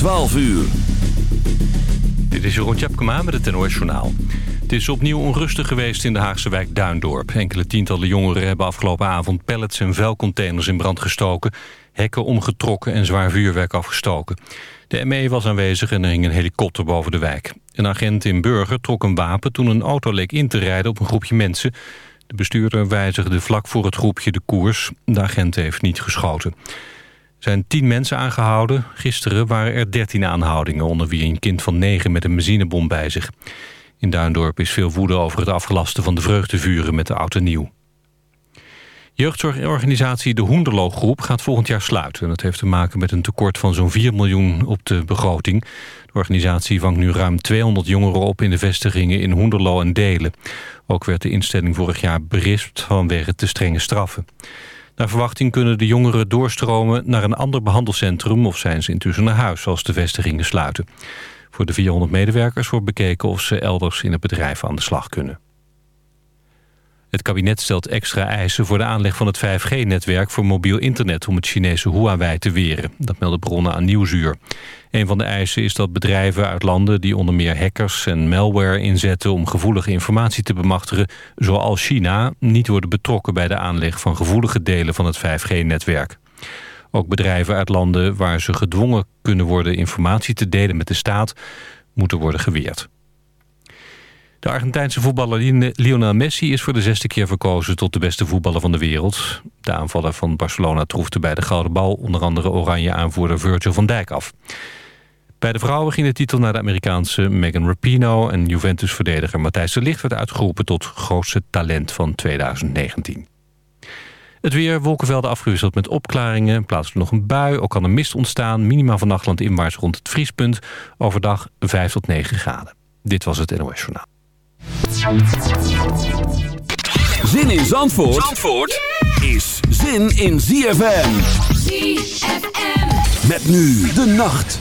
12 uur. Dit is Jeroen Tjepkema met het NOS Journaal. Het is opnieuw onrustig geweest in de Haagse wijk Duindorp. Enkele tientallen jongeren hebben afgelopen avond pallets en vuilcontainers in brand gestoken... hekken omgetrokken en zwaar vuurwerk afgestoken. De ME was aanwezig en er hing een helikopter boven de wijk. Een agent in Burger trok een wapen toen een auto leek in te rijden op een groepje mensen. De bestuurder wijzigde vlak voor het groepje de koers. De agent heeft niet geschoten. Zijn tien mensen aangehouden. Gisteren waren er dertien aanhoudingen... onder wie een kind van negen met een benzinebom bij zich. In Duindorp is veel woede over het afgelasten van de vreugdevuren met de auto nieuw. Jeugdzorgorganisatie De Hoenderloo Groep gaat volgend jaar sluiten. Dat heeft te maken met een tekort van zo'n 4 miljoen op de begroting. De organisatie vangt nu ruim 200 jongeren op in de vestigingen in Hoenderloo en Delen. Ook werd de instelling vorig jaar berispt vanwege te strenge straffen. Naar verwachting kunnen de jongeren doorstromen naar een ander behandelcentrum... of zijn ze intussen naar huis als de vestigingen sluiten. Voor de 400 medewerkers wordt bekeken of ze elders in het bedrijf aan de slag kunnen. Het kabinet stelt extra eisen voor de aanleg van het 5G-netwerk voor mobiel internet om het Chinese Huawei te weren. Dat melden bronnen aan Nieuwsuur. Een van de eisen is dat bedrijven uit landen die onder meer hackers en malware inzetten om gevoelige informatie te bemachtigen, zoals China, niet worden betrokken bij de aanleg van gevoelige delen van het 5G-netwerk. Ook bedrijven uit landen waar ze gedwongen kunnen worden informatie te delen met de staat, moeten worden geweerd. De Argentijnse voetballer Lionel Messi is voor de zesde keer verkozen tot de beste voetballer van de wereld. De aanvaller van Barcelona troefde bij de gouden bal onder andere oranje aanvoerder Virgil van Dijk af. Bij de vrouwen ging de titel naar de Amerikaanse Megan Rapinoe... en Juventus-verdediger Matthijs de Ligt werd uitgeroepen tot grootste talent van 2019. Het weer, wolkenvelden afgewisseld met opklaringen. Plaatselijk nog een bui, ook kan er mist ontstaan. Minima vannacht landinwaarts rond het vriespunt. Overdag 5 tot 9 graden. Dit was het NOS Journaal. Zin in Zandvoort, Zandvoort is zin in ZFM. ZFM. Met nu de nacht.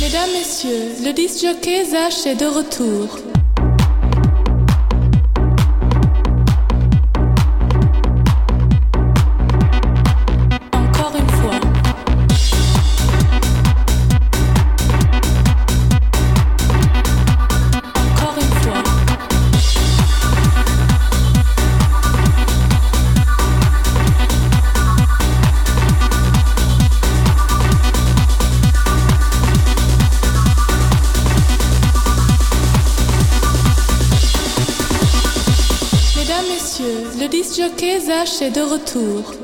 Mesdames, Messieurs, le disc jockey Zach est de retour. Disjockeys H est de retour.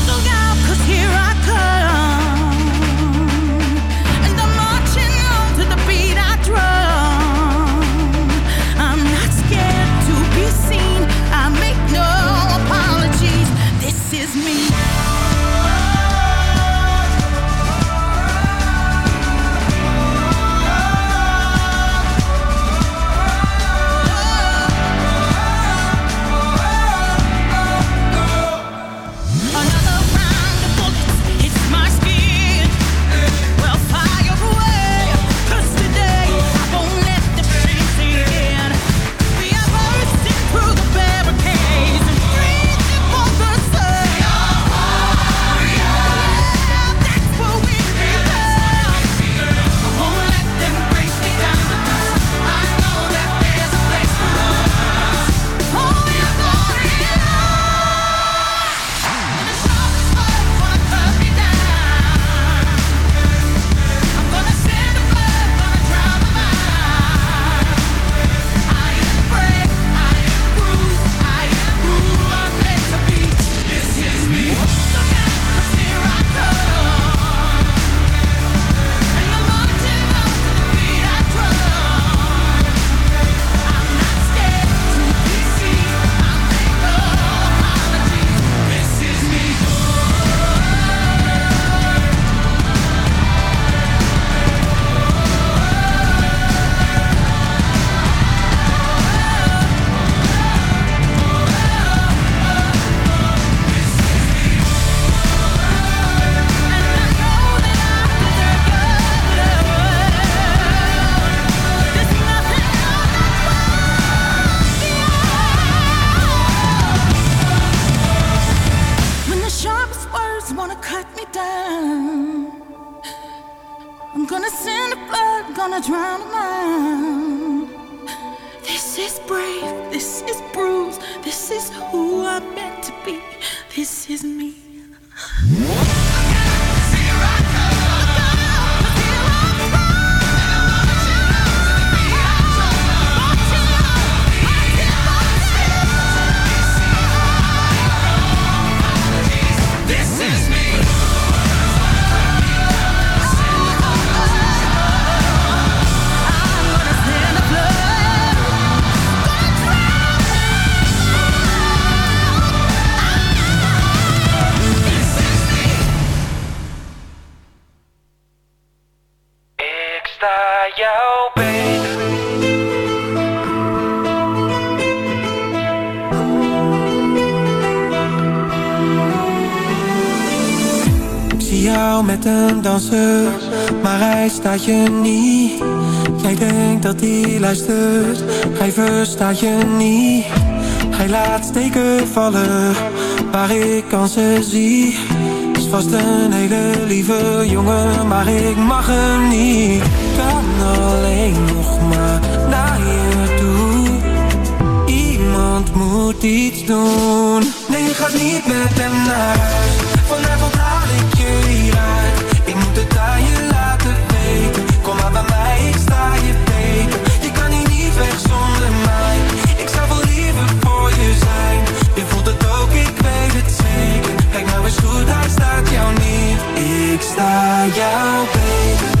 Messieurs, le disc jockey Zach est de retour. maar hij staat je niet. Jij denkt dat hij luistert, hij verstaat je niet. Hij laat steken vallen, waar ik kansen zie. Is vast een hele lieve jongen, maar ik mag hem niet. Alleen nog maar naar je toe. Iemand moet iets doen. Nee, je gaat niet met hem naar huis. Vanavond haal ik je hieruit ik moet het aan je laten weten. Kom maar bij mij, ik sta je beter. Je kan hier niet weg zonder mij. Ik zou wel liever voor je zijn. Je voelt het ook, ik weet het zeker. Kijk nou eens goed, hij staat jou niet Ik sta jou beter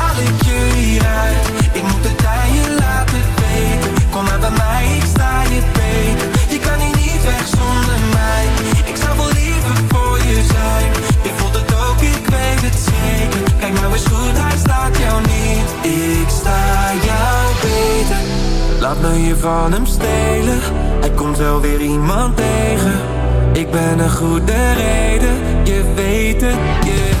ik je Ik moet het aan je laten weten. Kom maar bij mij, ik sta je beter. Je kan hier niet weg zonder mij. Ik zou wel liever voor je zijn. Je voelt het ook, ik weet het zeker. Kijk nou eens goed, hij staat jou niet. Ik sta jou beter. Laat me je van hem stelen. Hij komt wel weer iemand tegen. Ik ben een goede reden. Je weet het, niet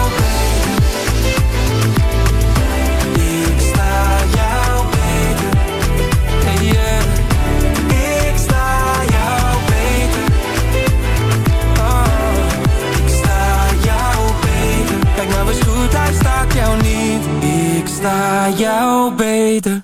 jou beter.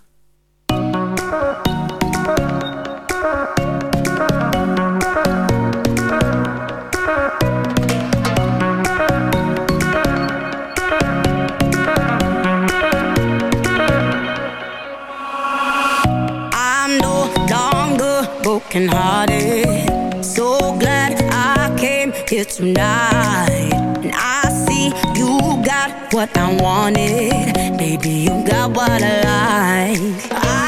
I'm no longer broken hearted. So glad I came here tonight. What I wanted. Baby, you got what I like. zover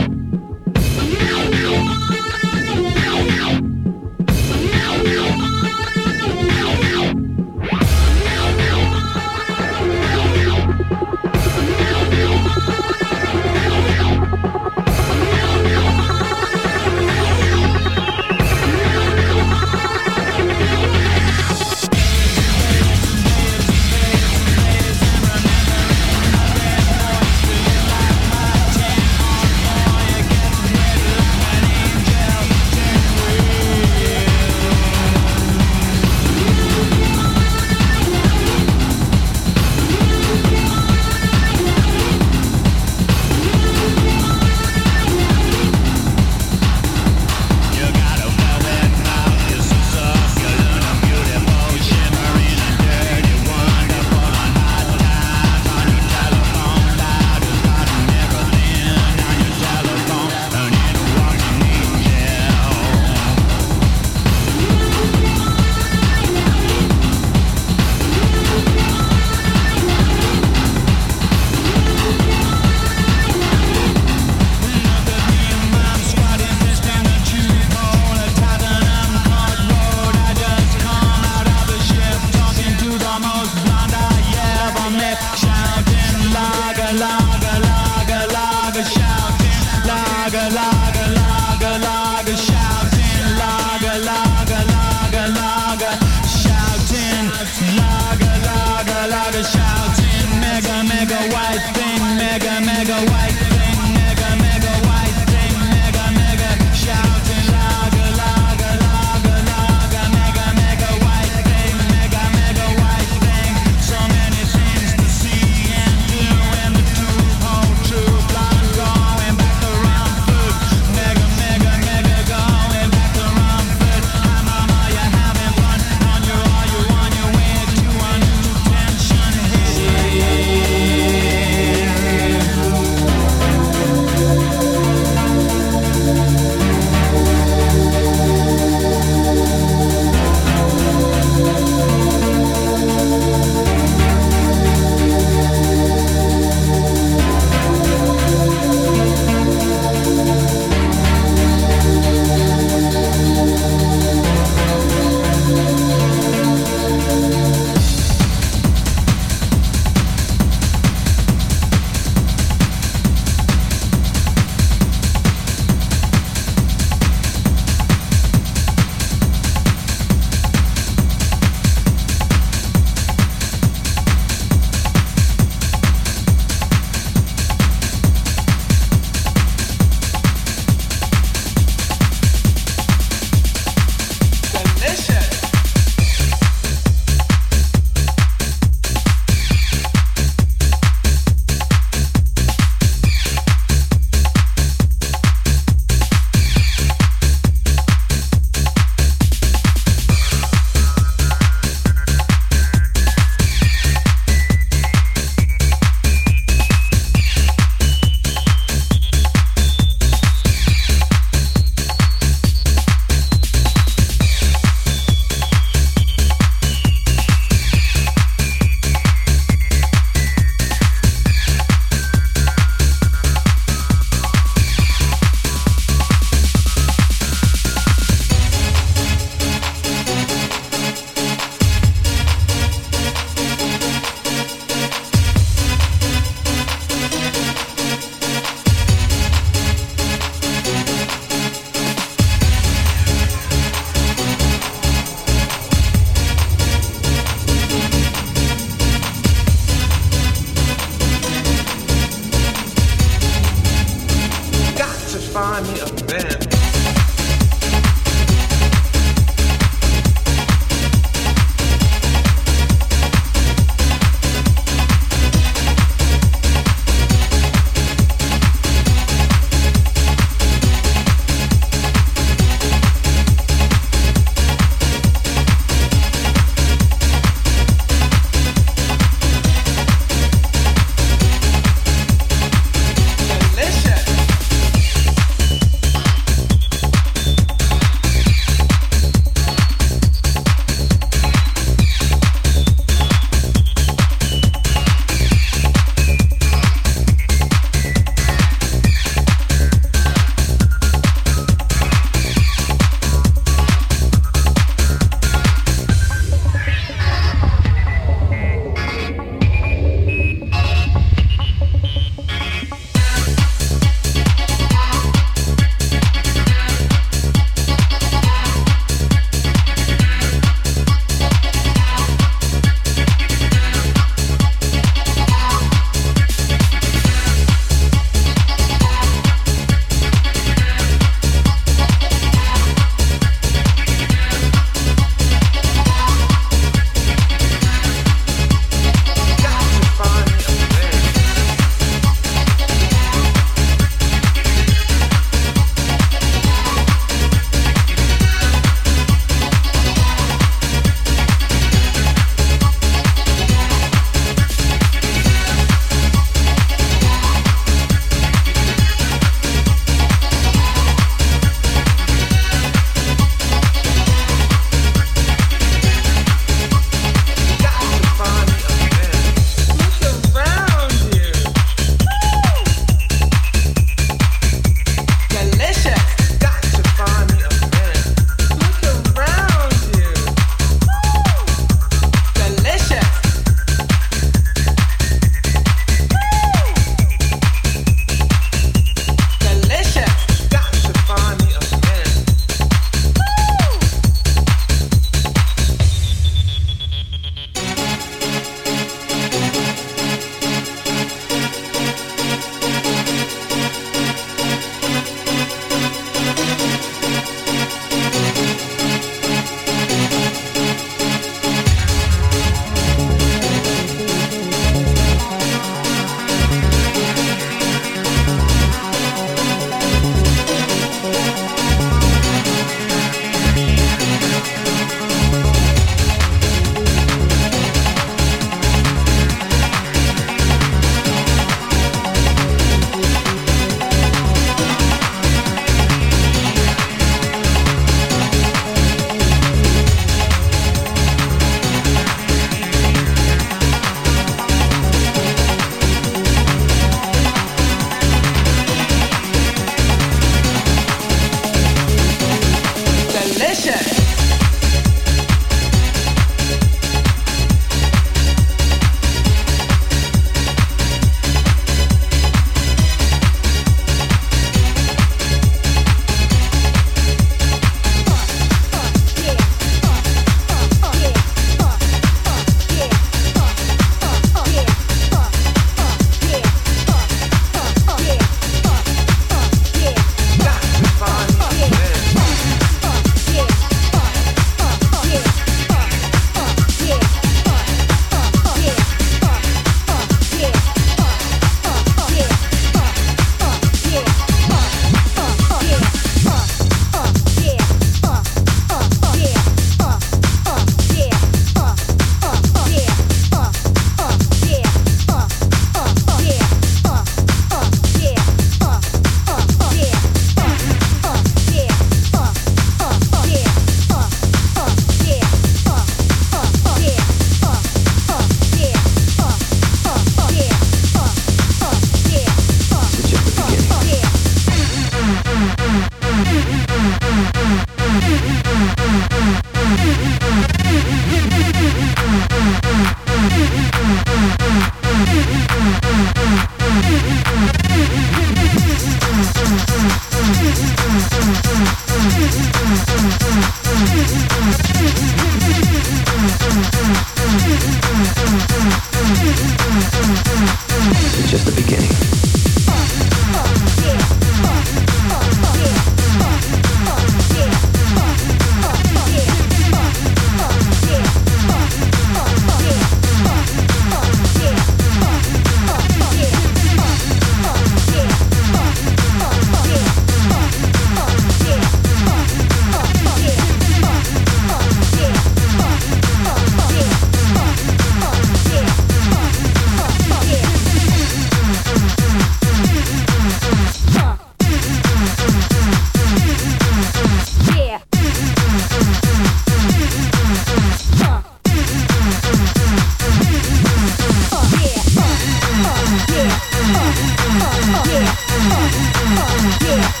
Yeah.